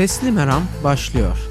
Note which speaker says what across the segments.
Speaker 1: Sesli Meram başlıyor.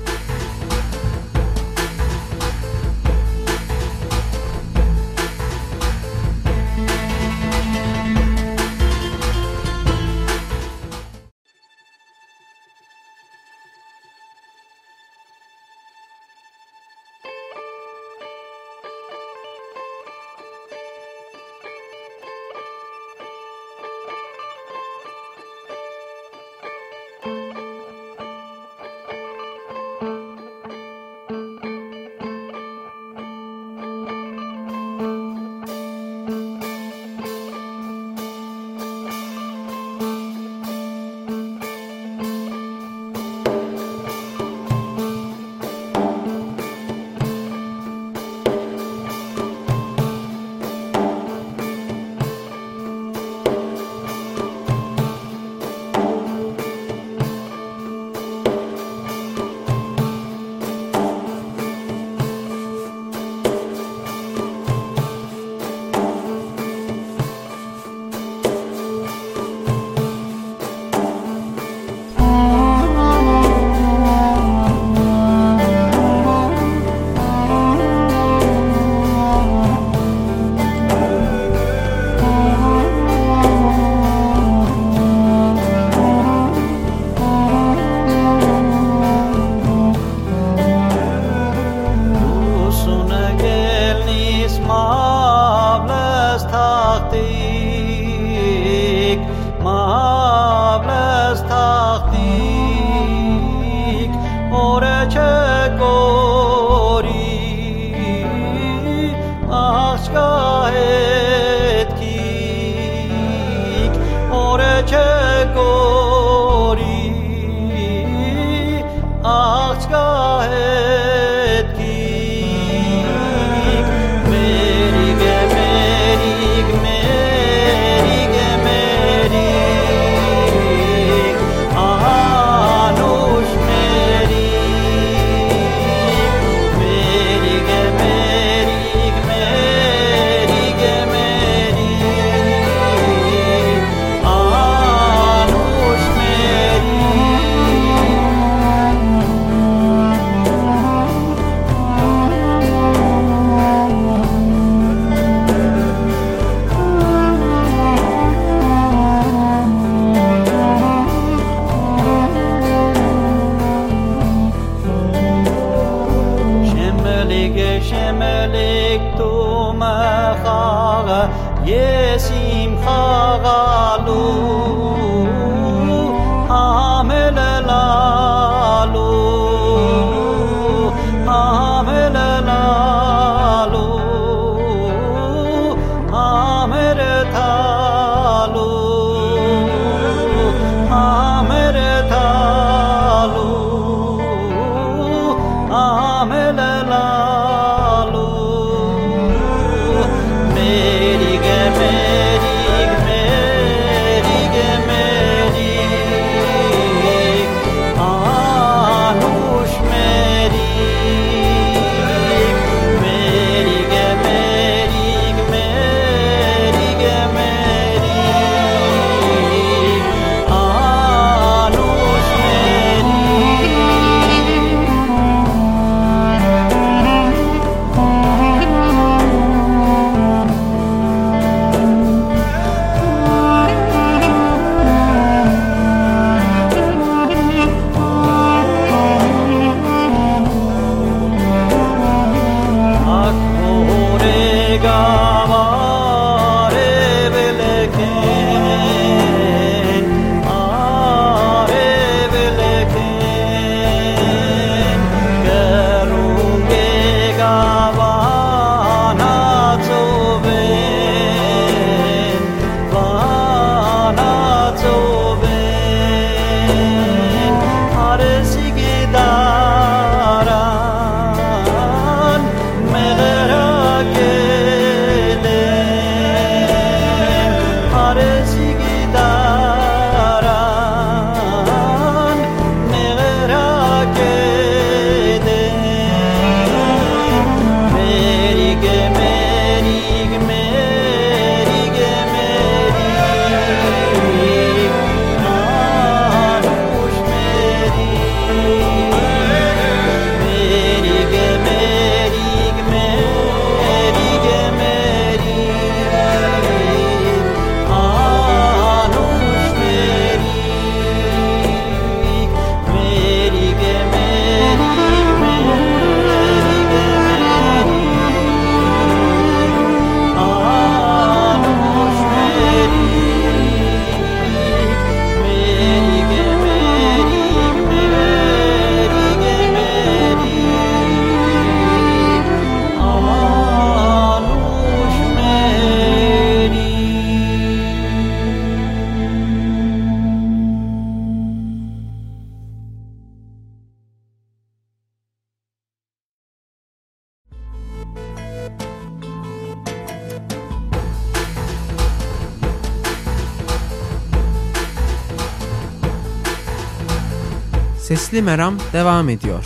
Speaker 1: Sesli Meram devam ediyor.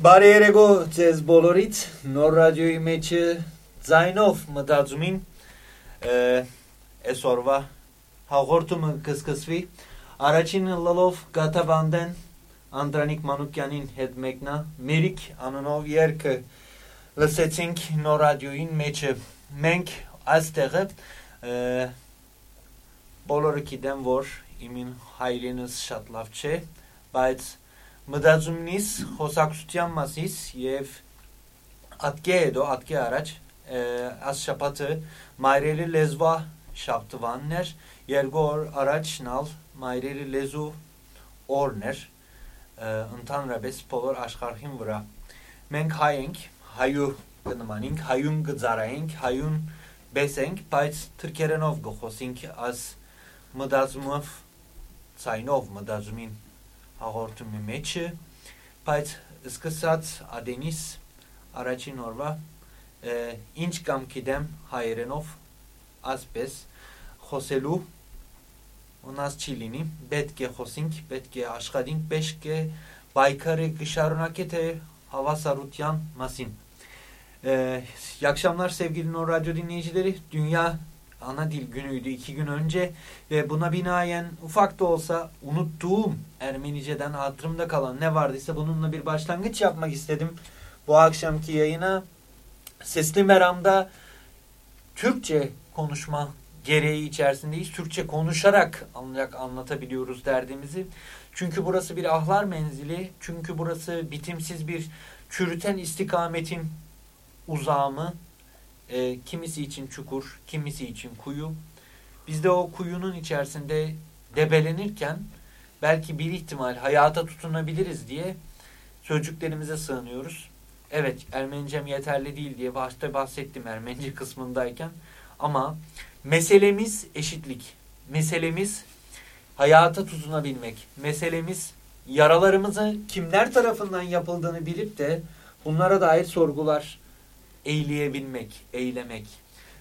Speaker 2: Բարերեգո ձեզ բոլորից նոր ռադիոյի մեջ ձայնով մտածումին այսօրվա հաղորդումը կսկսվի առաջին լալով գաթավանդեն Անդրանիկ Մանուկյանին հետ մեկնա Մերիկ անունով երգը լսեցինք նոր ռադիոյին մեջը մենք այստեղը բոլորը գիտեն որ իմին հայրենս շատ լավ չէ բայց մտածումնից խոսակցության մասից եւ ատկե հետո ատկե առաջ աս շապատը մայրերի լեզվա շապտվաններ երկու օր առաջ նալ մայրերի լեզու օրներ ընդհանրապես բոլոր աշխարհին վրա մենք հայ ենք հայու կնմանենք հայուն գծարայենք հայուն բեսենք բայց թրքերենով գխոսենք աս մտածումով ցայնով մտածումին հաղորդումի մեջը, բայց սկսած ադենիս առաջին օրվա ինչ կամ գիտեմ հայերենով ասպես խոսելու ունած չի լինի, պետք է խոսենք, պետք է աշխատենք, պետք է պայքարը կշարունակի թե հավասարության մասին. Ee, iyi akşamlar sevgili Nor Radyo dinleyicileri. Dünya ana dil günüydü iki gün önce ve buna binaen ufak da olsa unuttuğum Ermenice'den hatırımda kalan ne vardıysa bununla bir başlangıç yapmak istedim. Bu akşamki yayına Sesli Meram'da Türkçe konuşma gereği içerisindeyiz. Türkçe konuşarak ancak anlatabiliyoruz derdimizi. Çünkü burası bir ahlar menzili. Çünkü burası bitimsiz bir çürüten istikametin uzamı e, kimisi için çukur, kimisi için kuyu. Biz de o kuyunun içerisinde debelenirken belki bir ihtimal hayata tutunabiliriz diye sözcüklerimize sığınıyoruz. Evet Ermenicem yeterli değil diye başta bahsettim Ermenice kısmındayken. Ama meselemiz eşitlik. Meselemiz hayata tutunabilmek. Meselemiz yaralarımızı kimler tarafından yapıldığını bilip de bunlara dair sorgular eğleyebilmek, eylemek.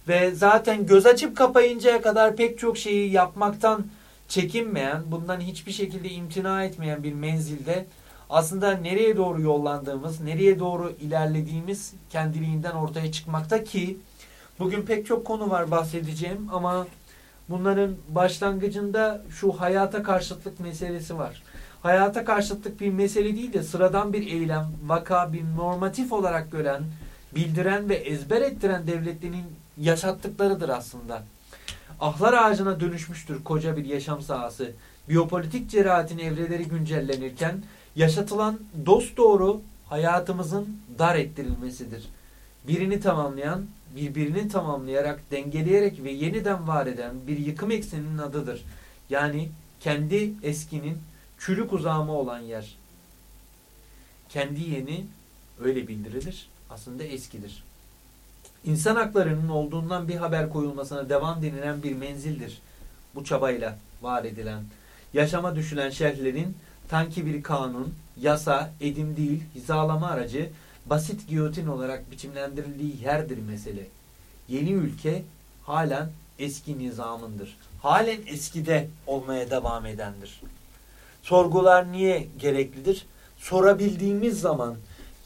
Speaker 2: Ve zaten göz açıp kapayıncaya kadar pek çok şeyi yapmaktan çekinmeyen, bundan hiçbir şekilde imtina etmeyen bir menzilde aslında nereye doğru yollandığımız, nereye doğru ilerlediğimiz kendiliğinden ortaya çıkmakta ki bugün pek çok konu var bahsedeceğim ama bunların başlangıcında şu hayata karşıtlık meselesi var. Hayata karşıtlık bir mesele değil de sıradan bir eylem, vaka, bir normatif olarak gören, bildiren ve ezber ettiren devletlerin yaşattıklarıdır aslında. Ahlar ağacına dönüşmüştür koca bir yaşam sahası. Biyopolitik cerahatin evreleri güncellenirken yaşatılan dost doğru hayatımızın dar ettirilmesidir. Birini tamamlayan, birbirini tamamlayarak, dengeleyerek ve yeniden var eden bir yıkım ekseninin adıdır. Yani kendi eskinin çürük uzamı olan yer. Kendi yeni öyle bildirilir aslında eskidir. İnsan haklarının olduğundan bir haber koyulmasına devam denilen bir menzildir. Bu çabayla var edilen. Yaşama düşülen şehirlerin tanki bir kanun, yasa, edim değil, hizalama aracı, basit giyotin olarak biçimlendirildiği yerdir mesele. Yeni ülke halen eski nizamındır. Halen eskide olmaya devam edendir. Sorgular niye gereklidir? Sorabildiğimiz zaman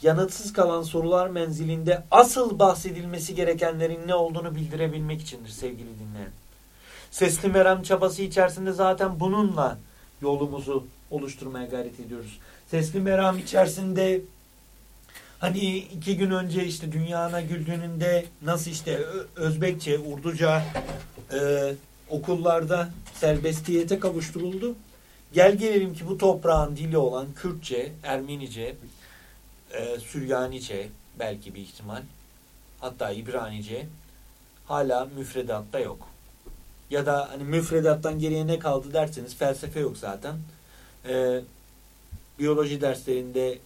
Speaker 2: yanıtsız kalan sorular menzilinde asıl bahsedilmesi gerekenlerin ne olduğunu bildirebilmek içindir sevgili dinleyen. Sesli meram çabası içerisinde zaten bununla yolumuzu oluşturmaya gayret ediyoruz. Sesli meram içerisinde hani iki gün önce işte Dünyana Güldüğünde nasıl işte Özbekçe, Urduca e, okullarda serbestiyete kavuşturuldu. Gel gelelim ki bu toprağın dili olan Kürtçe, Ermenice, e, Süryanice belki bir ihtimal hatta İbranice hala müfredatta yok. Ya da hani müfredattan geriye ne kaldı derseniz felsefe yok zaten. E, biyoloji derslerinde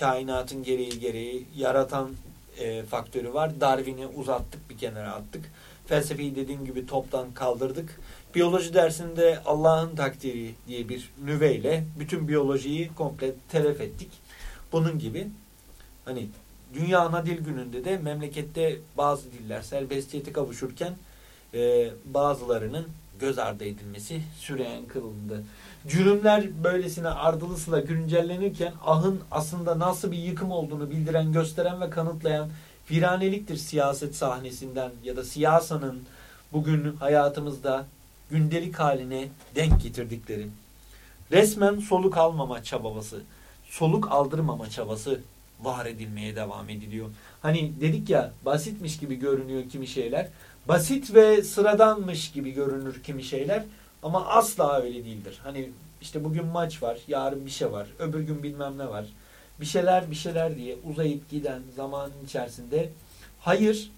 Speaker 2: kainatın gereği gereği yaratan e, faktörü var. Darwin'i uzattık bir kenara attık. Felsefeyi dediğim gibi toptan kaldırdık. Biyoloji dersinde Allah'ın takdiri diye bir nüveyle bütün biyolojiyi komple telef ettik. Bunun gibi hani Dünya Ana Dil Günü'nde de memlekette bazı diller serbestiyete kavuşurken e, bazılarının göz ardı edilmesi süreyen kılındı. Cürümler böylesine ardılı sıla güncellenirken ahın aslında nasıl bir yıkım olduğunu bildiren, gösteren ve kanıtlayan viraneliktir siyaset sahnesinden ya da siyasanın bugün hayatımızda gündelik haline denk getirdikleri. Resmen soluk almama çabası, soluk aldırmama çabası var edilmeye devam ediliyor. Hani dedik ya basitmiş gibi görünüyor kimi şeyler. Basit ve sıradanmış gibi görünür kimi şeyler ama asla öyle değildir. Hani işte bugün maç var, yarın bir şey var, öbür gün bilmem ne var. Bir şeyler bir şeyler diye uzayıp giden zamanın içerisinde hayır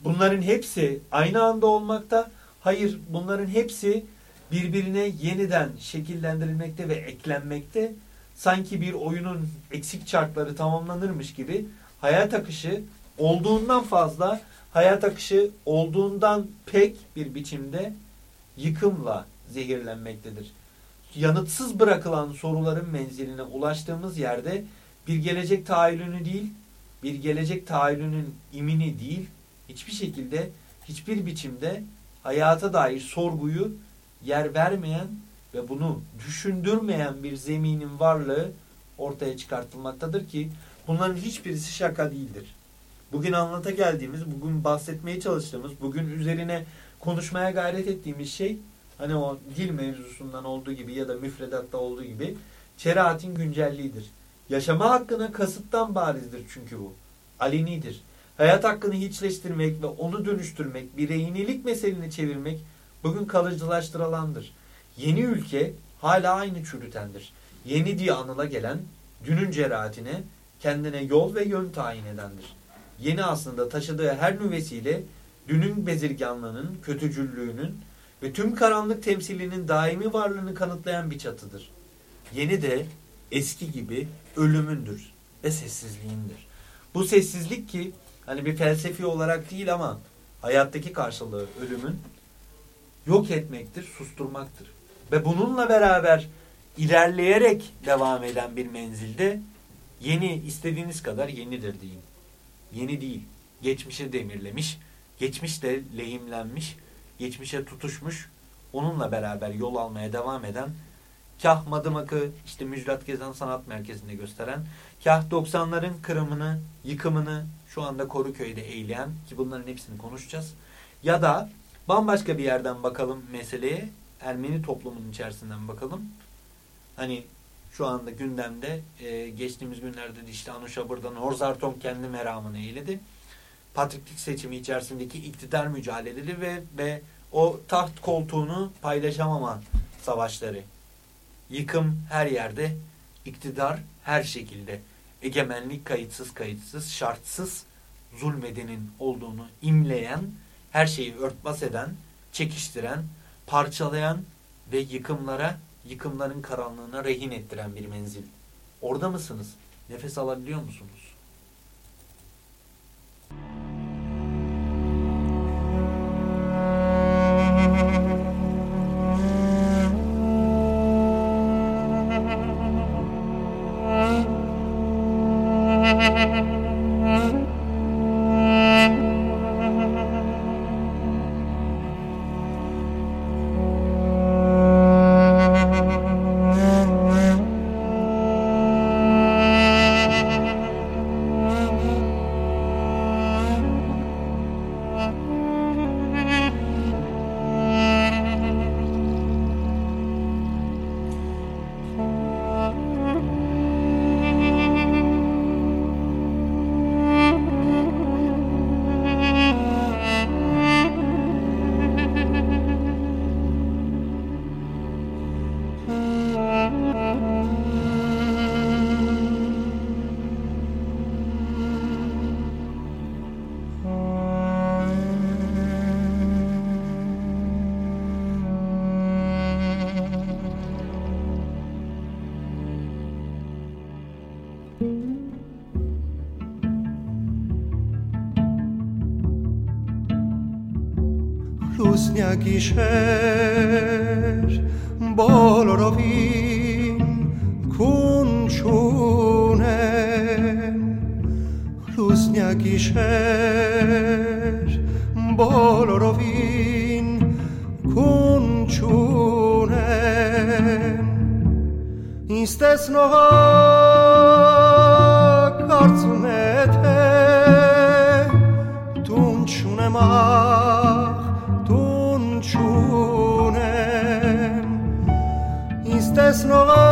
Speaker 2: bunların hepsi aynı anda olmakta. Hayır bunların hepsi birbirine yeniden şekillendirilmekte ve eklenmekte. Sanki bir oyunun eksik çarkları tamamlanırmış gibi hayat akışı olduğundan fazla hayat akışı olduğundan pek bir biçimde yıkımla zehirlenmektedir. Yanıtsız bırakılan soruların menziline ulaştığımız yerde bir gelecek tahayyülünü değil, bir gelecek tahayyülünün imini değil, hiçbir şekilde, hiçbir biçimde hayata dair sorguyu yer vermeyen ve bunu düşündürmeyen bir zeminin varlığı ortaya çıkartılmaktadır ki bunların hiçbirisi şaka değildir. Bugün anlata geldiğimiz, bugün bahsetmeye çalıştığımız, bugün üzerine konuşmaya gayret ettiğimiz şey hani o dil mevzusundan olduğu gibi ya da müfredatta olduğu gibi şeriatin güncelliğidir. Yaşama hakkına kasıttan barizdir çünkü bu. Alenidir. Hayat hakkını hiçleştirmek ve onu dönüştürmek, bireyinilik meselini çevirmek bugün kalıcılaştırılandır. Yeni ülke hala aynı çürütendir. Yeni diye anıla gelen dünün cerahatine kendine yol ve yön tayin edendir. Yeni aslında taşıdığı her nüvesiyle dünün bezirganlığının, kötücüllüğünün ve tüm karanlık temsilinin daimi varlığını kanıtlayan bir çatıdır. Yeni de eski gibi ölümündür ve sessizliğindir. Bu sessizlik ki hani bir felsefi olarak değil ama hayattaki karşılığı ölümün yok etmektir, susturmaktır. Ve bununla beraber ilerleyerek devam eden bir menzilde yeni istediğiniz kadar yenidir deyin. Yeni değil. Geçmişe demirlemiş, geçmiş de lehimlenmiş, geçmişe tutuşmuş, onunla beraber yol almaya devam eden kah Madımak'ı işte Müjdat Gezen Sanat Merkezi'nde gösteren, kah 90'ların kırımını, yıkımını şu anda Koruköy'de eğleyen ki bunların hepsini konuşacağız. Ya da bambaşka bir yerden bakalım meseleye, Ermeni toplumunun içerisinden bakalım. Hani şu anda gündemde e, geçtiğimiz günlerde de işte Anuşabır'dan Horzarton kendi meramını eyledi. Patriklik seçimi içerisindeki iktidar mücadeleleri ve, ve o taht koltuğunu paylaşamama savaşları. Yıkım her yerde, iktidar her şekilde. Egemenlik kayıtsız kayıtsız, şartsız zulmedenin olduğunu imleyen, her şeyi örtbas eden, çekiştiren, parçalayan ve yıkımlara, yıkımların karanlığına rehin ettiren bir menzil. Orada mısınız? Nefes alabiliyor musunuz?
Speaker 3: dnia kisher bolorovim kunchunem luz dnia kisher bolorovim kunchunem istesnoha kartsu Oh.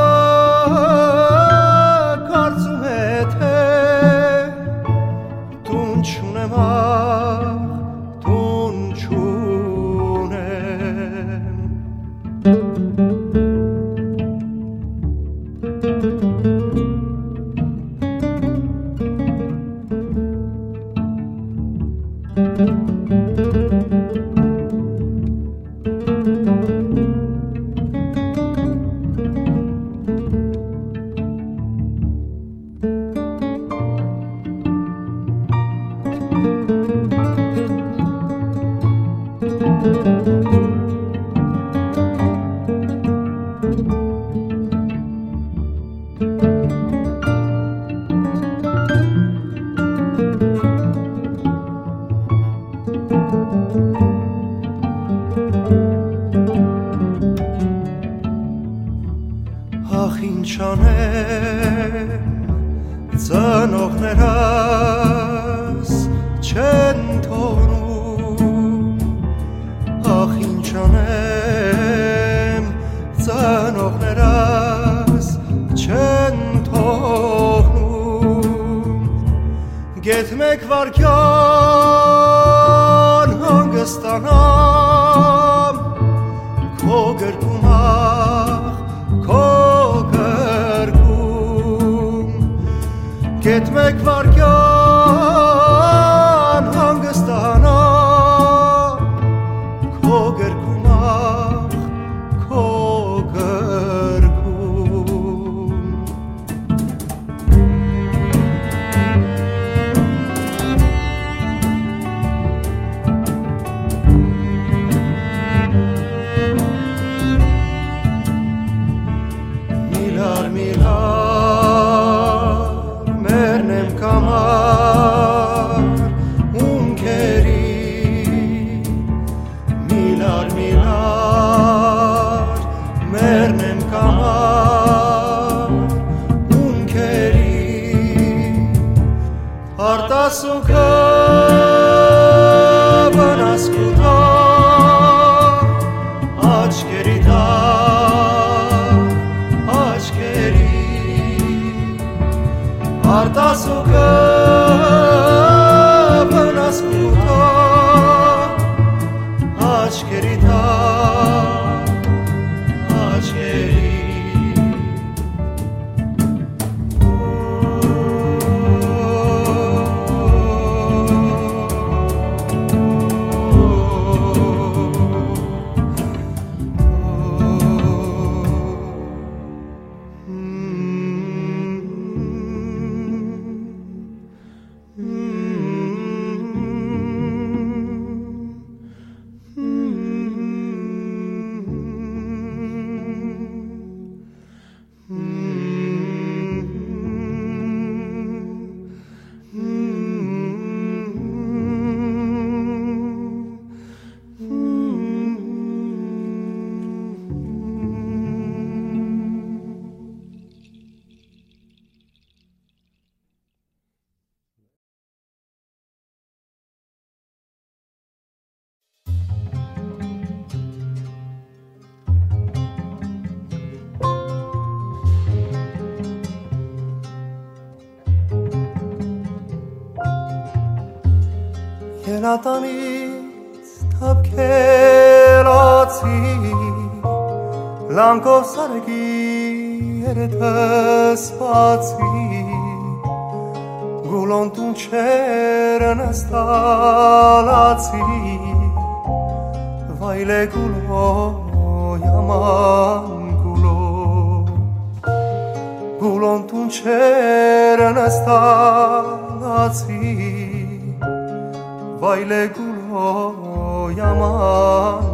Speaker 3: ինչ անել ծնողներս չեն թողնում ախ ինչ անեմ ծնողներս չեն թողնում գետ մեկ վարքյան հանգստանամ քո գր gitmek var Հրատանից թապքերացի լանկով սարգի երթս բացի գուլոն տուն չեր նստալացի վայլե գուլո յաման գուլո գուլոն տուն չեր նստալացի baile culo llaman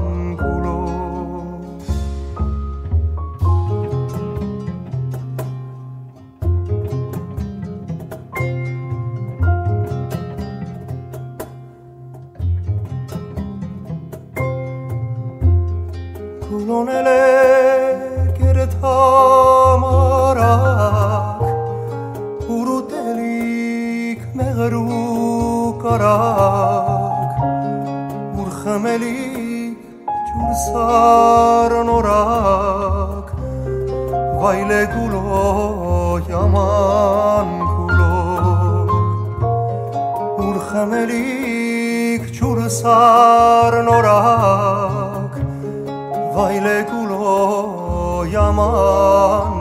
Speaker 3: էլի ջուրսարն օրակ վայլե գուլո յաման գուլո ուր խմելիք ջուրսարն օրակ վայլե գուլո յաման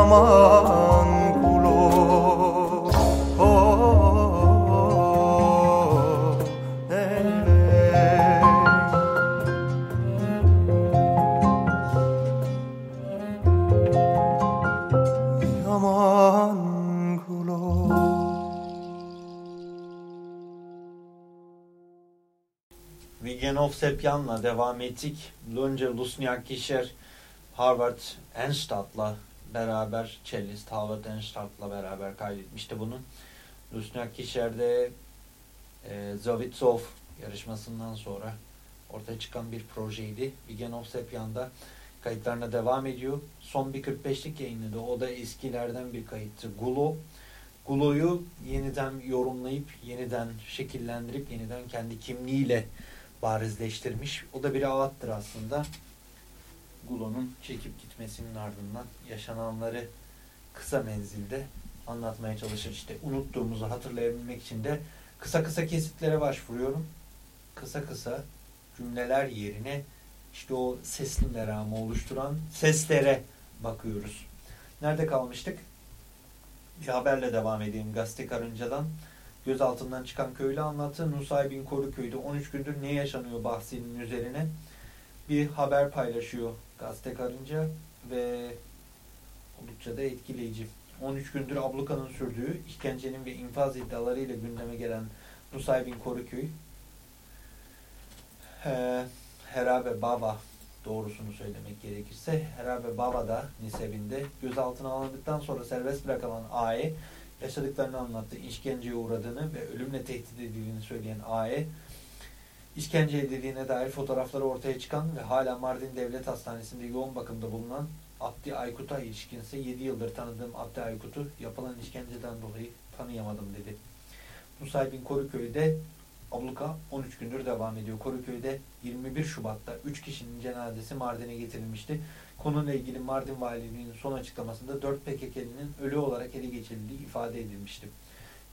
Speaker 3: yaman gulo oh,
Speaker 2: Vigenov Sepyan'la devam ettik. Lunce Lusniak Kişer Harvard Enstadt'la beraber cellist Harvard Enstadt'la beraber kaydetmişti bunu. Lusniak Kişer'de e, Zavitsov yarışmasından sonra ortaya çıkan bir projeydi. Vigenov Sepyan'da kayıtlarına devam ediyor. Son bir 45'lik yayınladı. O da eskilerden bir kayıttı. Gulo. Gulo'yu yeniden yorumlayıp, yeniden şekillendirip, yeniden kendi kimliğiyle barizleştirmiş. O da bir ağattır aslında. Gulo'nun çekip gitmesinin ardından yaşananları kısa menzilde anlatmaya çalışır. İşte unuttuğumuzu hatırlayabilmek için de kısa kısa kesitlere başvuruyorum. Kısa kısa cümleler yerine işte o sesli meramı oluşturan seslere bakıyoruz. Nerede kalmıştık? Bir haberle devam edeyim gazete karıncadan. Gözaltından çıkan köylü anlattı. Nusaybin Koruköy'de 13 gündür ne yaşanıyor bahsinin üzerine bir haber paylaşıyor gazete karınca ve oldukça da etkileyici. 13 gündür ablukanın sürdüğü işkencenin ve infaz iddialarıyla gündeme gelen Nusaybin Koruköy He, Herabe Baba doğrusunu söylemek gerekirse Herabe Baba'da nisebinde gözaltına alındıktan sonra serbest bırakılan AE yaşadıklarını anlattı. İşkenceye uğradığını ve ölümle tehdit edildiğini söyleyen AE işkence edildiğine dair fotoğrafları ortaya çıkan ve hala Mardin Devlet Hastanesi'nde yoğun bakımda bulunan Abdi Aykut'a ilişkinse 7 yıldır tanıdığım Abdi Aykut'u yapılan işkenceden dolayı tanıyamadım dedi. Nusaybin Koruköy'de abluka 13 gündür devam ediyor. Koruköy'de 21 Şubat'ta 3 kişinin cenazesi Mardin'e getirilmişti. Konuyla ilgili Mardin Valiliği'nin son açıklamasında 4 PKK'linin ölü olarak ele geçirildiği ifade edilmişti.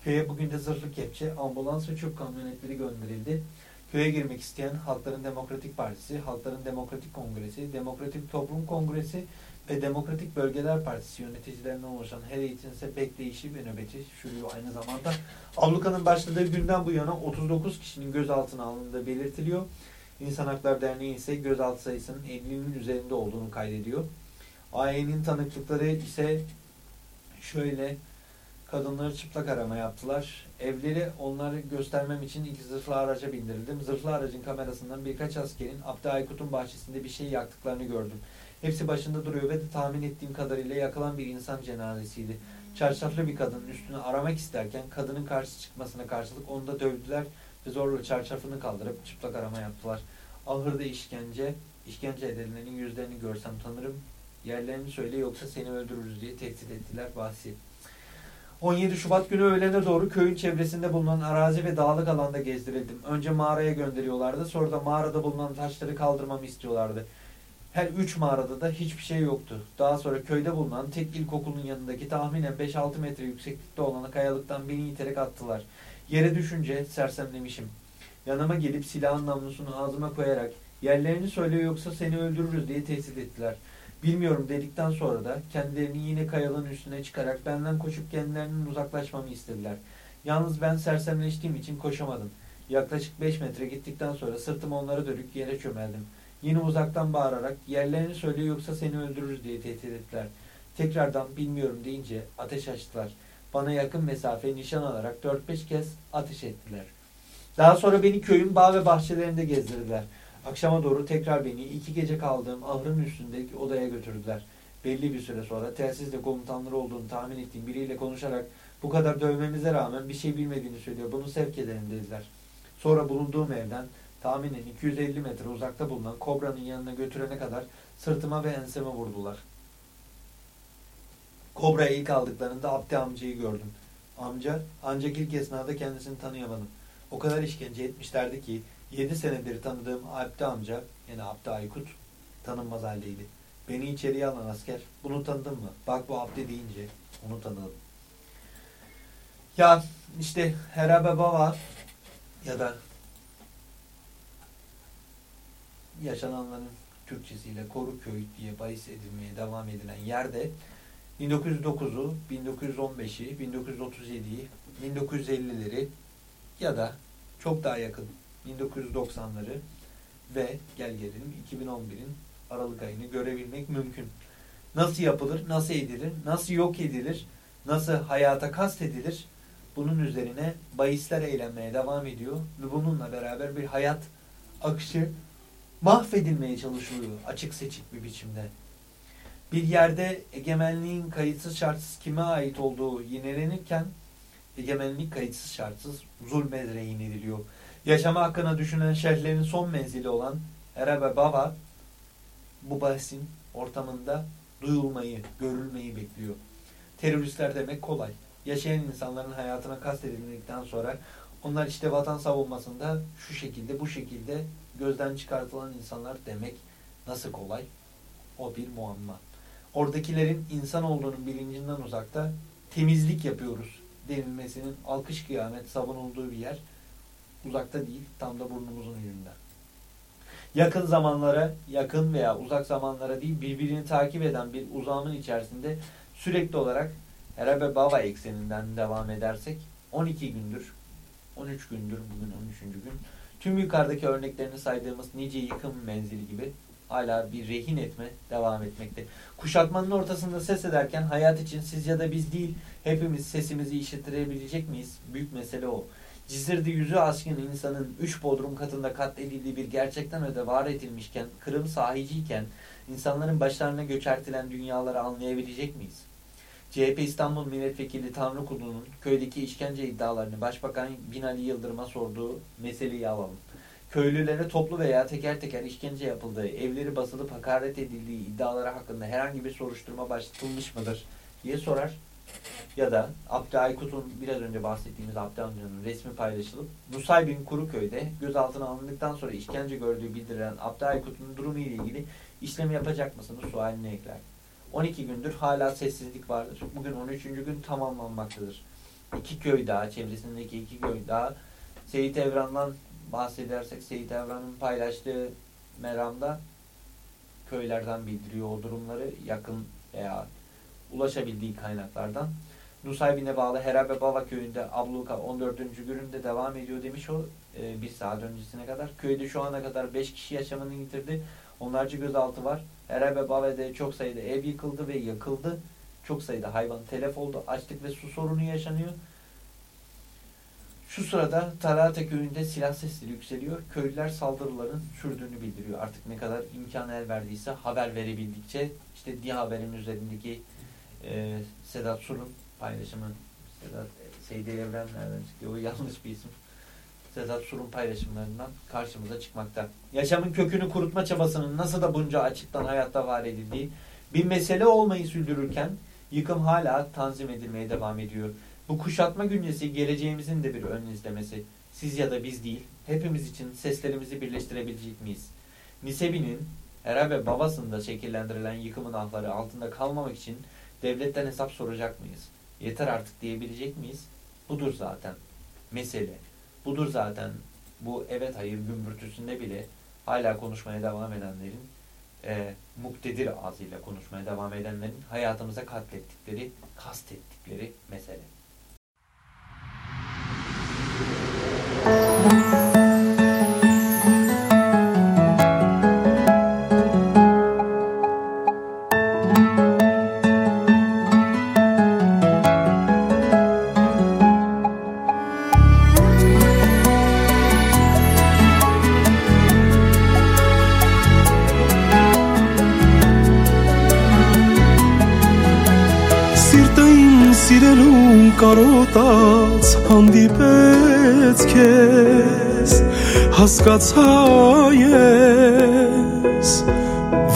Speaker 2: Köye bugün de zırhlı kepçe, ambulans ve çöp kamyonetleri gönderildi. Köye girmek isteyen Halkların Demokratik Partisi, Halkların Demokratik Kongresi, Demokratik Toplum Kongresi ve Demokratik Bölgeler Partisi yöneticilerinden oluşan her eğitim ise bekleyişi ve nöbeti sürüyor aynı zamanda. Ablukanın başladığı günden bu yana 39 kişinin gözaltına alındığı belirtiliyor. İnsan Haklar Derneği ise gözaltı sayısının 50'nin üzerinde olduğunu kaydediyor. AY'nin tanıklıkları ise şöyle kadınları çıplak arama yaptılar. Evleri onları göstermem için ilk zırhlı araca bindirildim. Zırhlı aracın kamerasından birkaç askerin Abdi Aykut'un bahçesinde bir şey yaktıklarını gördüm. Hepsi başında duruyor ve de tahmin ettiğim kadarıyla yakılan bir insan cenazesiydi. Çarşaflı bir kadının üstünü aramak isterken kadının karşı çıkmasına karşılık onu da dövdüler ve zorla çarşafını kaldırıp çıplak arama yaptılar. Ahırda işkence, işkence edilenlerin yüzlerini görsem tanırım. Yerlerini söyle yoksa seni öldürürüz diye tehdit ettiler Vahsi. 17 Şubat günü öğlene doğru köyün çevresinde bulunan arazi ve dağlık alanda gezdirildim. Önce mağaraya gönderiyorlardı. Sonra da mağarada bulunan taşları kaldırmamı istiyorlardı. Her üç mağarada da hiçbir şey yoktu. Daha sonra köyde bulunan tek ilkokulun yanındaki tahminen 5-6 metre yükseklikte olan kayalıktan beni iterek attılar. Yere düşünce sersemlemişim. Yanıma gelip silahın namlusunu ağzıma koyarak yerlerini söyle yoksa seni öldürürüz diye tehdit ettiler. Bilmiyorum dedikten sonra da kendilerini yine kayalığın üstüne çıkarak benden koşup kendilerinden uzaklaşmamı istediler. Yalnız ben sersemleştiğim için koşamadım. Yaklaşık 5 metre gittikten sonra sırtımı onlara dönük yere çömeldim. Yine uzaktan bağırarak yerlerini söyle yoksa seni öldürürüz diye tehdit ettiler. Tekrardan bilmiyorum deyince ateş açtılar. Bana yakın mesafe nişan alarak 4-5 kez ateş ettiler. Daha sonra beni köyün bağ ve bahçelerinde gezdirdiler. Akşama doğru tekrar beni iki gece kaldığım ahırın üstündeki odaya götürdüler. Belli bir süre sonra telsizde komutanları olduğunu tahmin ettiğim biriyle konuşarak bu kadar dövmemize rağmen bir şey bilmediğini söylüyor. Bunu sevk edelim dediler. Sonra bulunduğum evden tahminen 250 metre uzakta bulunan kobranın yanına götürene kadar sırtıma ve enseme vurdular. Kobra'ya ilk aldıklarında Abdi amcayı gördüm. Amca ancak ilk esnada kendisini tanıyamadım. O kadar işkence etmişlerdi ki 7 senedir tanıdığım Abdi amca yani Abdi Aykut tanınmaz haldeydi. Beni içeriye alan asker bunu tanıdın mı? Bak bu Abdi deyince onu tanıdım. Ya işte Herabe Baba ya da yaşananların Türkçesiyle Koruköy diye bahis edilmeye devam edilen yerde 1909'u, 1915'i, 1937'yi, 1950'leri ya da çok daha yakın 1990'ları ve gel gelelim 2011'in Aralık ayını görebilmek mümkün. Nasıl yapılır, nasıl edilir, nasıl yok edilir, nasıl hayata kast edilir bunun üzerine bahisler eğlenmeye devam ediyor ve bununla beraber bir hayat akışı mahvedilmeye çalışılıyor açık seçik bir biçimde. Bir yerde egemenliğin kayıtsız şartsız kime ait olduğu yinelenirken egemenlik kayıtsız şartsız zulme rehin. Yaşama hakkına düşünen şehirlerin son menzili olan Erebe Baba bu bahisin ortamında duyulmayı, görülmeyi bekliyor. Teröristler demek kolay. Yaşayan insanların hayatına kastedildikten sonra onlar işte vatan savunmasında şu şekilde bu şekilde gözden çıkartılan insanlar demek nasıl kolay? O bir muamma. Oradakilerin insan olduğunun bilincinden uzakta temizlik yapıyoruz denilmesinin alkış kıyamet savunulduğu bir yer uzakta değil tam da burnumuzun ucunda. Yakın zamanlara, yakın veya uzak zamanlara değil birbirini takip eden bir uzamın içerisinde sürekli olarak Herabe Bava ekseninden devam edersek 12 gündür, 13 gündür bugün 13. gün tüm yukarıdaki örneklerini saydığımız nice yıkım menzili gibi hala bir rehin etme devam etmekte. Kuşatmanın ortasında ses ederken hayat için siz ya da biz değil hepimiz sesimizi işitirebilecek miyiz? Büyük mesele o. Cizir'de yüzü aşkın insanın üç bodrum katında katledildiği bir gerçekten öde var edilmişken, Kırım sahiciyken insanların başlarına göçertilen dünyaları anlayabilecek miyiz? CHP İstanbul Milletvekili Tanrı Kulu'nun köydeki işkence iddialarını Başbakan Binali Yıldırım'a sorduğu meseleyi alalım. Köylülere toplu veya teker teker işkence yapıldığı, evleri basılıp hakaret edildiği iddiaları hakkında herhangi bir soruşturma başlatılmış mıdır diye sorar. Ya da Abdi Aykut'un biraz önce bahsettiğimiz Abdi amcanın resmi paylaşılıp Nusaybin Kuruköy'de gözaltına alındıktan sonra işkence gördüğü bildirilen Abdi Aykut'un durumu ile ilgili işlem yapacak mısınız sualini ekler. 12 gündür hala sessizlik vardır. Bugün 13. gün tamamlanmaktadır. İki köy daha, çevresindeki iki köy daha Seyit Evran'dan bahsedersek Seyit Evran'ın paylaştığı meramda köylerden bildiriyor o durumları yakın veya ulaşabildiği kaynaklardan. Nusaybin'e bağlı Herabe Bava köyünde abluka 14. gününde devam ediyor demiş o e, bir saat öncesine kadar. Köyde şu ana kadar 5 kişi yaşamını yitirdi. Onlarca gözaltı var. Herabe Bava'da çok sayıda ev yıkıldı ve yakıldı. Çok sayıda hayvan telef oldu. Açlık ve su sorunu yaşanıyor. Şu sırada Talate köyünde silah sesleri yükseliyor. Köylüler saldırıların sürdüğünü bildiriyor. Artık ne kadar imkan el verdiyse haber verebildikçe işte Di Haber'in üzerindeki e, Sedat Sur'un paylaşımı Sedat Seydi Evren nereden çıkıyor? O yanlış bir isim. Sedat Sur'un paylaşımlarından karşımıza çıkmakta. Yaşamın kökünü kurutma çabasının nasıl da bunca açıktan hayatta var edildiği bir mesele olmayı sürdürürken yıkım hala tanzim edilmeye devam ediyor. Bu kuşatma günyesi geleceğimizin de bir ön izlemesi. Siz ya da biz değil, hepimiz için seslerimizi birleştirebilecek miyiz? Nisebi'nin Hera ve babasında şekillendirilen yıkımın ahları altında kalmamak için devletten hesap soracak mıyız? Yeter artık diyebilecek miyiz? Budur zaten mesele. Budur zaten bu evet hayır gümbürtüsünde bile hala konuşmaya devam edenlerin e, muktedir ağzıyla konuşmaya devam edenlerin hayatımıza katlettikleri, kastettikleri mesele.
Speaker 4: Կարոտած հանդիպեց քեզ հասկացա ես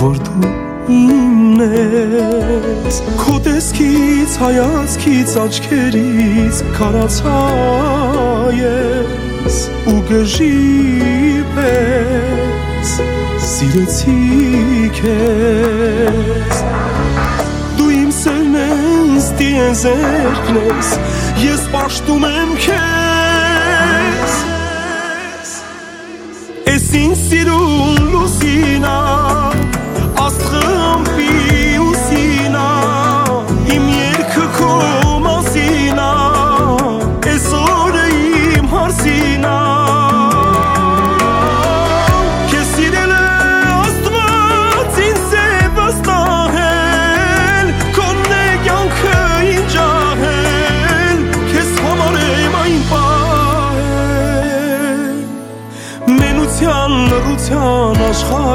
Speaker 4: որ դու իմն ես քո տեսքից հայացքից աչքերից քարացա ես ու գժի պես սիրեցի քեզ ես, դիեզերքն ես Ես պաշտում եմ քեզ Ես ինձ սիրուն լուսինա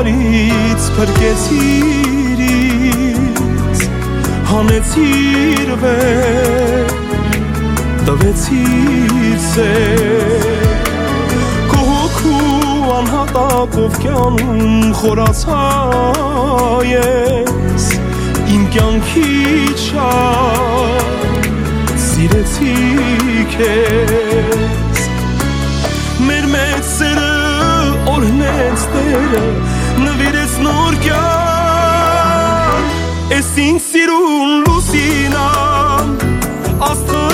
Speaker 4: աշխարից փրկեցիր ինձ Հանեցիր վեր տվեցիր սեր Քո հոգու անհատակով կյանում խորացա ես Իմ կյանքի չար սիրեցի քեզ Մեր մեծ սերը օրհնեց Տերը në vires nur kjo E sinsiru në lusinam Asë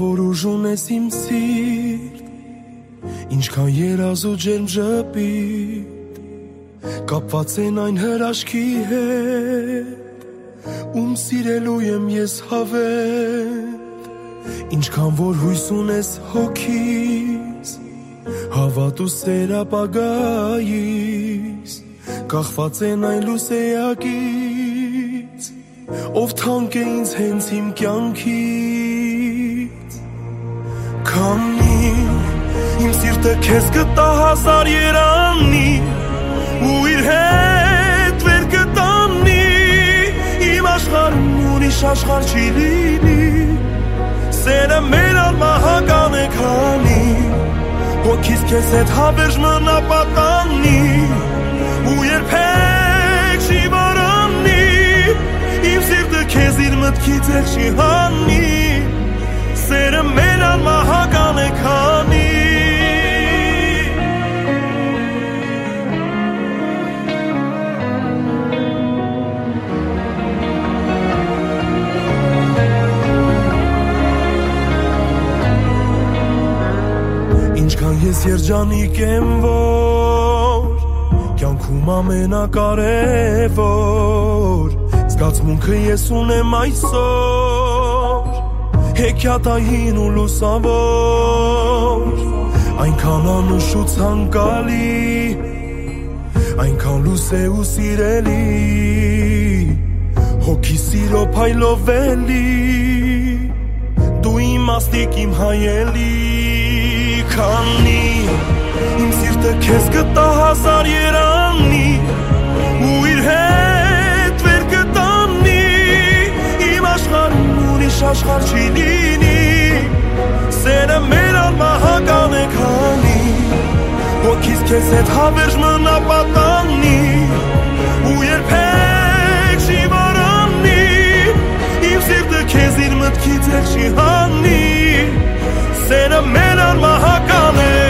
Speaker 4: որ ուժուն ես իմ սիրտ Ինչքան երազ ու ջերմ ժպիտ Կապված են այն հրաշքի հետ Ում սիրելու եմ ես հավետ Ինչքան որ հույս ունես հոգիս Հավատ ու սեր ապագայիս Կախված են այն լուսեակից Ով թանկ է ինձ հենց իմ կյանքից քեզ կտա հազար երանի ու իր հետ վեր կտանի իմ աշխարհում ուրիշ աշխարհ չի լինի սերը մեր արմահական է քանի հոգիս քեզ հետ հավերժ մնա պատանի ու երբեք չի վարանի իմ սիրտը քեզ իր մտքից էլ չի հանի սերը մեր անմահական է քանի Ինչքան ես երջանիկ եմ որ Կյանքում ամենակարևոր Զգացմունքը ես ունեմ այսօր Հեքիաթային ու լուսավոր Այնքան անուշ ու ցանկալի Այնքան լույս է ու սիրելի Հոգի սիրո փայլովելի Դու իմ աստիկ իմ հայելի Քանի իմ սիրտը քեզ կտա հազար երանի ու իր հետ վեր կտանի իմ աշխարհում ուրիշ աշխարհ չի լինի սերը մեր անմահական է քանի հոգիս քեզ հետ հավերժ մնա պատանի ու երբեք չի վարանի իմ սիրտը քեզ իր մտքից էլ չի հանի sentimental mahakale.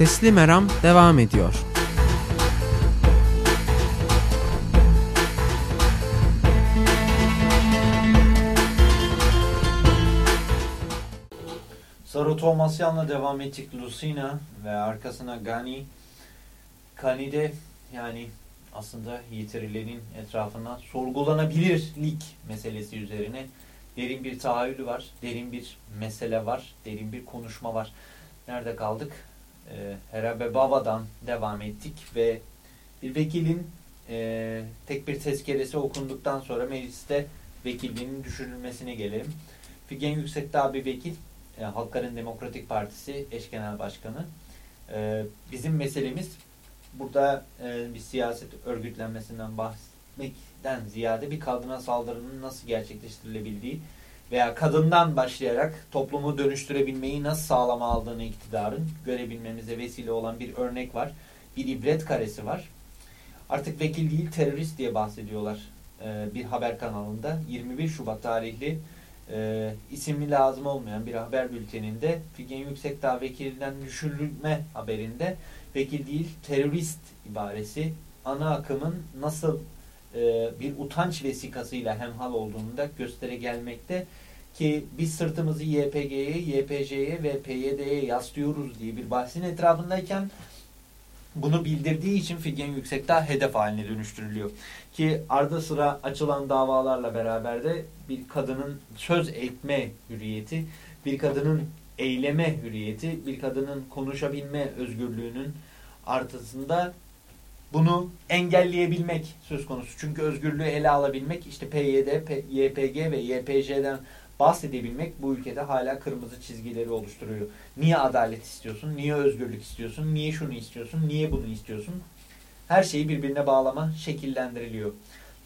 Speaker 1: Sesli Meram devam ediyor.
Speaker 2: Saru Tomasyan'la devam ettik Lucina ve arkasına Gani. Kani'de yani aslında yitirilerin etrafından sorgulanabilirlik meselesi üzerine derin bir tahayyülü var, derin bir mesele var, derin bir konuşma var. Nerede kaldık? Ee, Herabe Baba'dan devam ettik ve bir vekilin e, tek bir tezkeresi okunduktan sonra mecliste vekilliğinin düşürülmesine gelelim. Figen Yüksekdağ bir vekil, e, Halkların Demokratik Partisi eş genel başkanı. E, bizim meselemiz burada e, bir siyaset örgütlenmesinden bahsetmekten ziyade bir kadına saldırının nasıl gerçekleştirilebildiği veya kadından başlayarak toplumu dönüştürebilmeyi nasıl sağlama aldığını iktidarın görebilmemize vesile olan bir örnek var. Bir ibret karesi var. Artık vekil değil terörist diye bahsediyorlar e, bir haber kanalında. 21 Şubat tarihli e, isimli lazım olmayan bir haber bülteninde Figen Yüksekdağ vekilinden düşürülme haberinde vekil değil terörist ibaresi ana akımın nasıl e, bir utanç vesikasıyla hemhal olduğunu da göstere gelmekte ki biz sırtımızı YPG'ye, YPJ'ye ve PYD'ye yaslıyoruz diye bir bahsin etrafındayken bunu bildirdiği için Figen Yüksekdağ hedef haline dönüştürülüyor. Ki arda sıra açılan davalarla beraber de bir kadının söz etme hürriyeti, bir kadının eyleme hürriyeti, bir kadının konuşabilme özgürlüğünün artısında bunu engelleyebilmek söz konusu. Çünkü özgürlüğü ele alabilmek işte PYD, YPG ve YPJ'den bahsedebilmek bu ülkede hala kırmızı çizgileri oluşturuyor. Niye adalet istiyorsun? Niye özgürlük istiyorsun? Niye şunu istiyorsun? Niye bunu istiyorsun? Her şeyi birbirine bağlama şekillendiriliyor.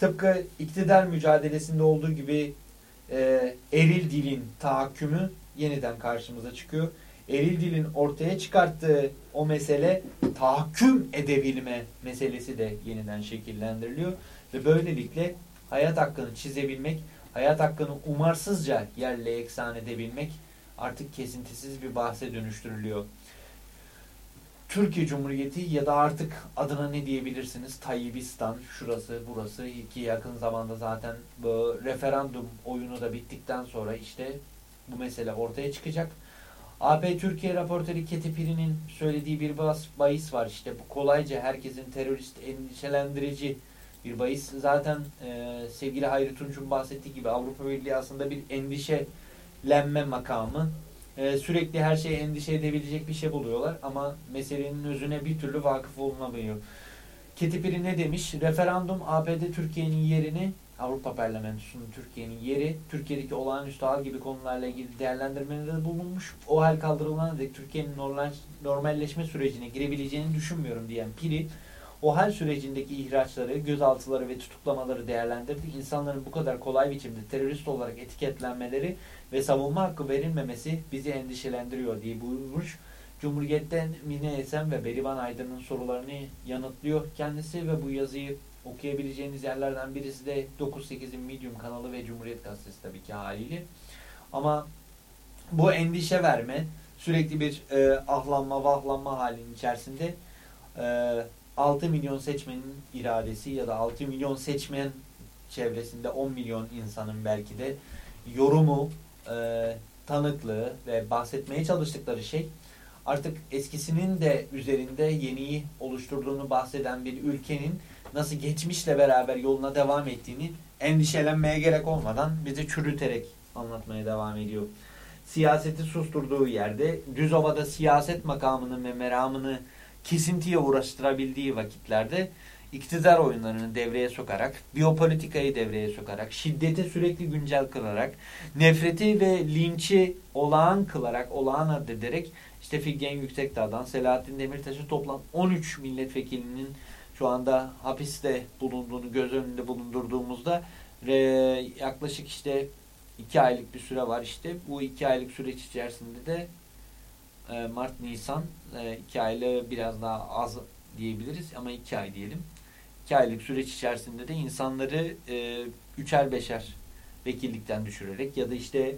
Speaker 2: Tıpkı iktidar mücadelesinde olduğu gibi e, eril dilin tahakkümü yeniden karşımıza çıkıyor. Eril dilin ortaya çıkarttığı o mesele tahakküm edebilme meselesi de yeniden şekillendiriliyor. Ve böylelikle hayat hakkını çizebilmek, hayat hakkını umarsızca yerle eksan edebilmek artık kesintisiz bir bahse dönüştürülüyor. Türkiye Cumhuriyeti ya da artık adına ne diyebilirsiniz? Tayyibistan, şurası, burası ki yakın zamanda zaten bu referandum oyunu da bittikten sonra işte bu mesele ortaya çıkacak. AP Türkiye raportörü Ketipiri'nin söylediği bir bas, bahis var işte bu kolayca herkesin terörist endişelendirici bir bahis. Zaten e, sevgili Hayri Tunç'un bahsettiği gibi Avrupa Birliği aslında bir endişelenme makamı. E, sürekli her şeye endişe edebilecek bir şey buluyorlar ama meselenin özüne bir türlü vakıf olunamıyor. Ketipiri ne demiş? Referandum ABD Türkiye'nin yerini Avrupa Parlamentosu'nun Türkiye'nin yeri Türkiye'deki olağanüstü hal gibi konularla ilgili değerlendirmelerde bulunmuş. O hal kaldırılana dek Türkiye'nin normal, normalleşme sürecine girebileceğini düşünmüyorum diyen Piri o hal sürecindeki ihraçları, gözaltıları ve tutuklamaları değerlendirdi. İnsanların bu kadar kolay biçimde terörist olarak etiketlenmeleri ve savunma hakkı verilmemesi bizi endişelendiriyor diye buyurmuş. Cumhuriyet'ten Mine Esen ve Berivan Aydın'ın sorularını yanıtlıyor kendisi ve bu yazıyı okuyabileceğiniz yerlerden birisi de 9-8'in Medium kanalı ve Cumhuriyet Gazetesi tabii ki haliyle. Ama bu endişe verme, sürekli bir e, ahlanma vahlanma halinin içerisinde e, 6 milyon seçmenin iradesi ya da 6 milyon seçmen çevresinde 10 milyon insanın belki de yorumu, e, tanıklığı ve bahsetmeye çalıştıkları şey artık eskisinin de üzerinde yeniyi oluşturduğunu bahseden bir ülkenin nasıl geçmişle beraber yoluna devam ettiğini endişelenmeye gerek olmadan bize çürüterek anlatmaya devam ediyor. Siyaseti susturduğu yerde Düzova'da siyaset makamının ve meramını kesintiye uğraştırabildiği vakitlerde iktidar oyunlarını devreye sokarak, biyopolitikayı devreye sokarak, şiddeti sürekli güncel kılarak, nefreti ve linçi olağan kılarak, olağan addederek işte Figen Yüksekdağ'dan Selahattin Demirtaş'ı toplam 13 milletvekilinin şu anda hapiste bulunduğunu göz önünde bulundurduğumuzda ve yaklaşık işte iki aylık bir süre var işte. Bu iki aylık süreç içerisinde de e, Mart, Nisan e, iki aylı biraz daha az diyebiliriz ama iki ay diyelim. İki aylık süreç içerisinde de insanları e, üçer beşer vekillikten düşürerek ya da işte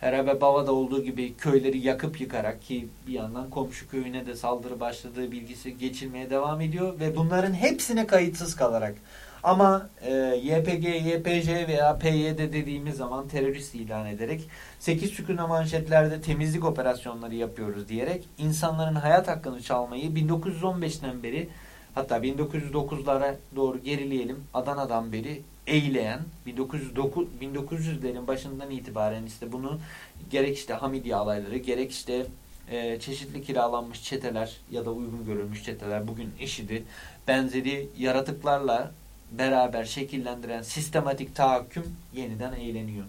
Speaker 2: Herabe Bava'da olduğu gibi köyleri yakıp yıkarak ki bir yandan komşu köyüne de saldırı başladığı bilgisi geçilmeye devam ediyor ve bunların hepsine kayıtsız kalarak ama e, YPG, YPJ veya PYD dediğimiz zaman terörist ilan ederek 8 sükuna manşetlerde temizlik operasyonları yapıyoruz diyerek insanların hayat hakkını çalmayı 1915'ten beri hatta 1909'lara doğru gerileyelim Adana'dan beri eğleyen 1909 1900'lerin başından itibaren işte bunu gerek işte Hamidiye alayları gerek işte e, çeşitli kiralanmış çeteler ya da uygun görülmüş çeteler bugün eşidi benzeri yaratıklarla beraber şekillendiren sistematik tahakküm yeniden eğleniyor.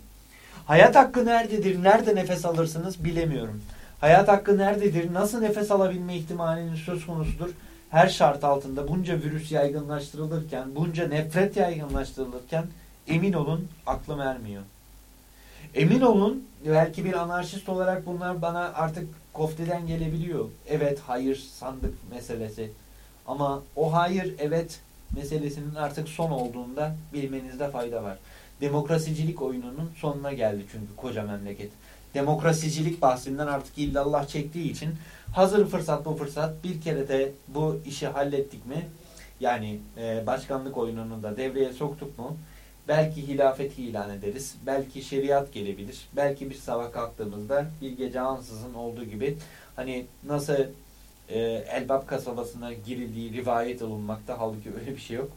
Speaker 2: Hayat hakkı nerededir? Nerede nefes alırsınız bilemiyorum. Hayat hakkı nerededir? Nasıl nefes alabilme ihtimaliniz söz konusudur? Her şart altında bunca virüs yaygınlaştırılırken, bunca nefret yaygınlaştırılırken emin olun aklım ermiyor. Emin olun belki bir anarşist olarak bunlar bana artık kofteden gelebiliyor. Evet hayır sandık meselesi. Ama o hayır evet meselesinin artık son olduğunda bilmenizde fayda var. demokrasicilik oyununun sonuna geldi çünkü koca memleket. Demokrasicilik bahsinden artık illallah çektiği için hazır fırsat bu fırsat bir kere de bu işi hallettik mi yani e, başkanlık oyununu da devreye soktuk mu belki hilafeti ilan ederiz. Belki şeriat gelebilir. Belki bir sabah kalktığımızda bir gece ansızın olduğu gibi hani nasıl e, Elbap kasabasına girildiği rivayet olunmakta halbuki öyle bir şey yok.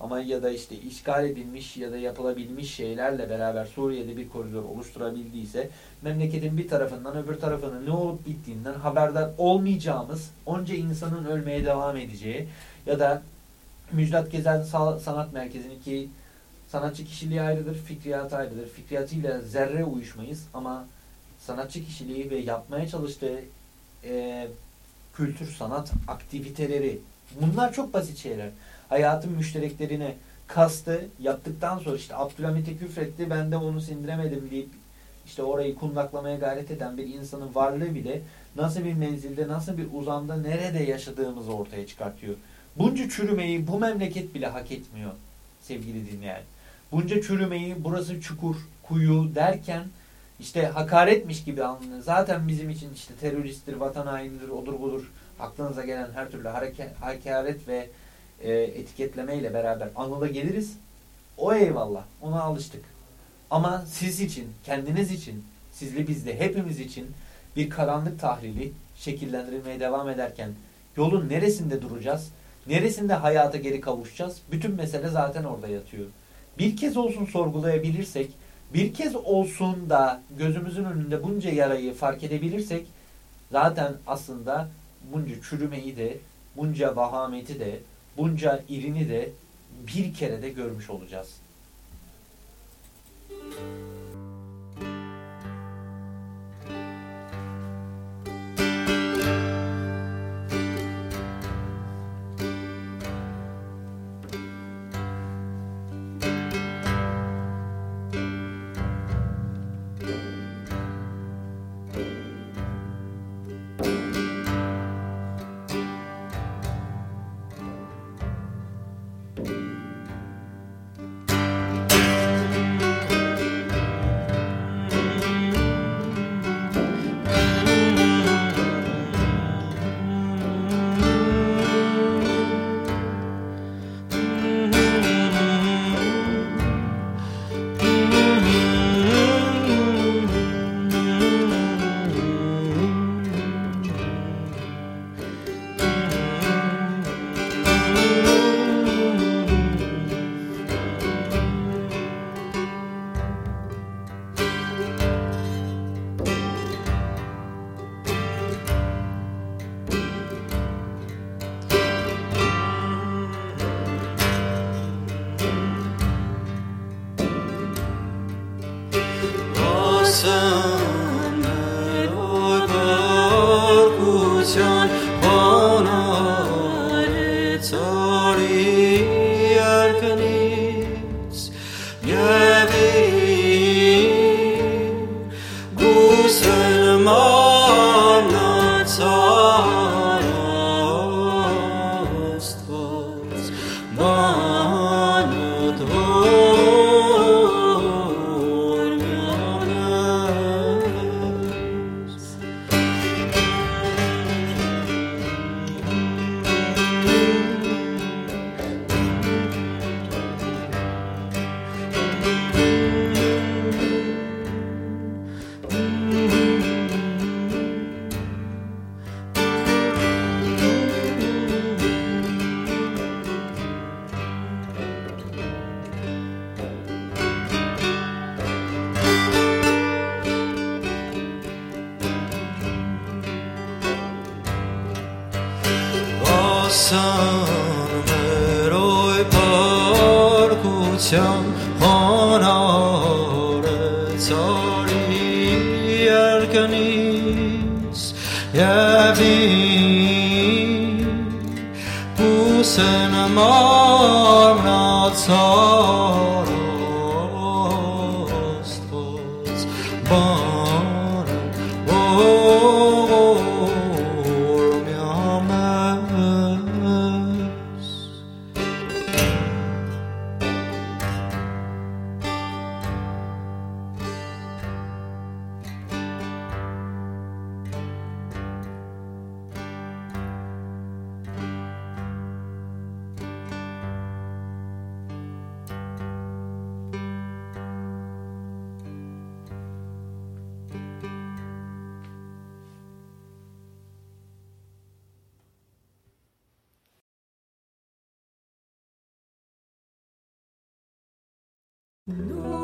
Speaker 2: Ama ya da işte işgal edilmiş ya da yapılabilmiş şeylerle beraber Suriye'de bir koridor oluşturabildiyse memleketin bir tarafından öbür tarafının ne olup bittiğinden haberdar olmayacağımız onca insanın ölmeye devam edeceği ya da Müjdat Gezen Sanat Merkezi'nin ki sanatçı kişiliği ayrıdır, fikriyatı ayrıdır. Fikriyatıyla zerre uyuşmayız ama sanatçı kişiliği ve yapmaya çalıştığı e, kültür, sanat aktiviteleri bunlar çok basit şeyler. Hayatın müştereklerine kastı yaptıktan sonra işte Abdülhamit'e küfretti ben de onu sindiremedim deyip işte orayı kundaklamaya gayret eden bir insanın varlığı bile nasıl bir menzilde, nasıl bir uzamda, nerede yaşadığımızı ortaya çıkartıyor. Bunca çürümeyi bu memleket bile hak etmiyor sevgili dinleyen. Bunca çürümeyi burası çukur, kuyu derken işte hakaretmiş gibi anlıyor. Zaten bizim için işte teröristtir, vatan hainidir, odur budur aklınıza gelen her türlü hakaret ve e, etiketlemeyle beraber anıla geliriz. O eyvallah. Ona alıştık. Ama siz için, kendiniz için, sizli bizde hepimiz için bir karanlık tahlili şekillendirilmeye devam ederken yolun neresinde duracağız? Neresinde hayata geri kavuşacağız? Bütün mesele zaten orada yatıyor. Bir kez olsun sorgulayabilirsek, bir kez olsun da gözümüzün önünde bunca yarayı fark edebilirsek zaten aslında bunca çürümeyi de, bunca vahameti de, bunca irini de bir kere de görmüş olacağız. No.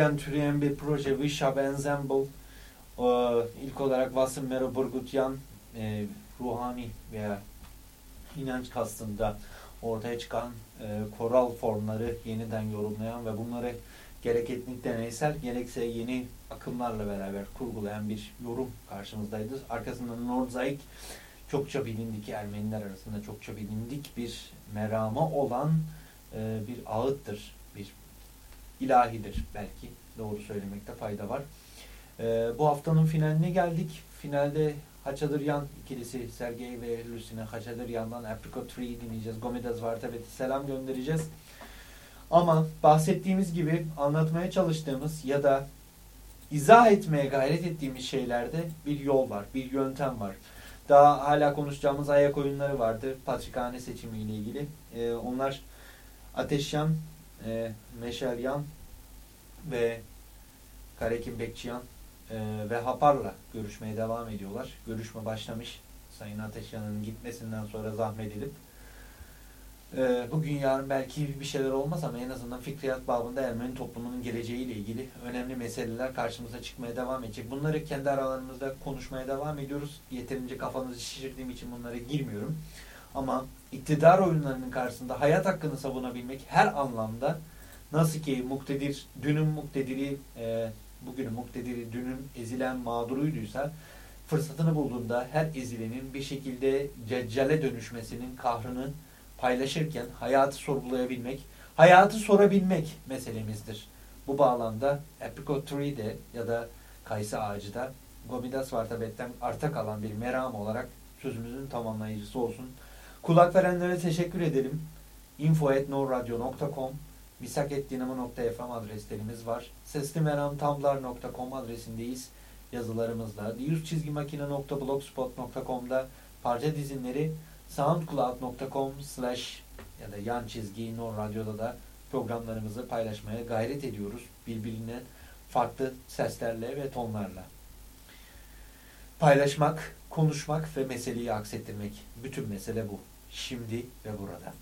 Speaker 2: Birden türeyen bir proje Vishab Ensemble ee, ilk olarak Vasım Mero Burgutyan e, ruhani veya inanç kastında ortaya çıkan e, koral formları yeniden yorumlayan ve bunları gerek etnik deneysel gerekse yeni akımlarla beraber kurgulayan bir yorum karşımızdaydı. Arkasında Nordzaik çokça bilindik Ermeniler arasında çokça bilindik bir merama olan e, bir ağıttır ilahidir belki. Doğru söylemekte fayda var. Ee, bu haftanın finaline geldik. Finalde Haçadıryan ikilisi Sergey ve Lucine Haçadıryan'dan Apricot Tree dinleyeceğiz. Gomedaz Vartabet'e selam göndereceğiz. Ama bahsettiğimiz gibi anlatmaya çalıştığımız ya da izah etmeye gayret ettiğimiz şeylerde bir yol var, bir yöntem var. Daha hala konuşacağımız ayak oyunları vardı. Patrikhane seçimi ile ilgili. Ee, onlar Ateşyan e, Meşeryan ve Karekin Bekçiyan e, ve Hapar'la görüşmeye devam ediyorlar. Görüşme başlamış. Sayın Ateşyan'ın gitmesinden sonra zahmet edip e, bugün yarın belki bir şeyler olmaz ama en azından fikriyat babında Ermeni toplumunun geleceğiyle ilgili önemli meseleler karşımıza çıkmaya devam edecek. Bunları kendi aralarımızda konuşmaya devam ediyoruz. Yeterince kafanızı şişirdiğim için bunlara girmiyorum. Ama iktidar oyunlarının karşısında hayat hakkını savunabilmek her anlamda nasıl ki muktedir, dünün muktediri, e, bugünün muktediri, dünün ezilen mağduruyduysa fırsatını bulduğunda her ezilenin bir şekilde ceccale dönüşmesinin kahrını paylaşırken hayatı sorgulayabilmek, hayatı sorabilmek meselemizdir. Bu bağlamda apricot tree de ya da kayısı ağacı da Gomidas Vartabet'ten arta kalan bir meram olarak sözümüzün tamamlayıcısı olsun. Kulak verenlere teşekkür edelim. info.norradio.com misaketdinamo.fm adreslerimiz var. seslimeramtumblr.com adresindeyiz yazılarımızda. diyüzçizgimakine.blogspot.com'da parça dizinleri soundcloud.com slash ya da yan çizgi Nor Radyo'da da programlarımızı paylaşmaya gayret ediyoruz. Birbirinden farklı seslerle ve tonlarla. Paylaşmak, konuşmak ve meseleyi aksettirmek. Bütün mesele bu. Şimdi ve burada.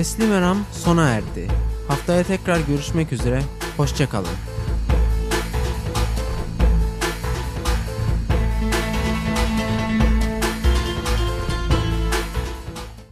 Speaker 1: Sesli Meram sona erdi. Haftaya tekrar görüşmek üzere. Hoşçakalın.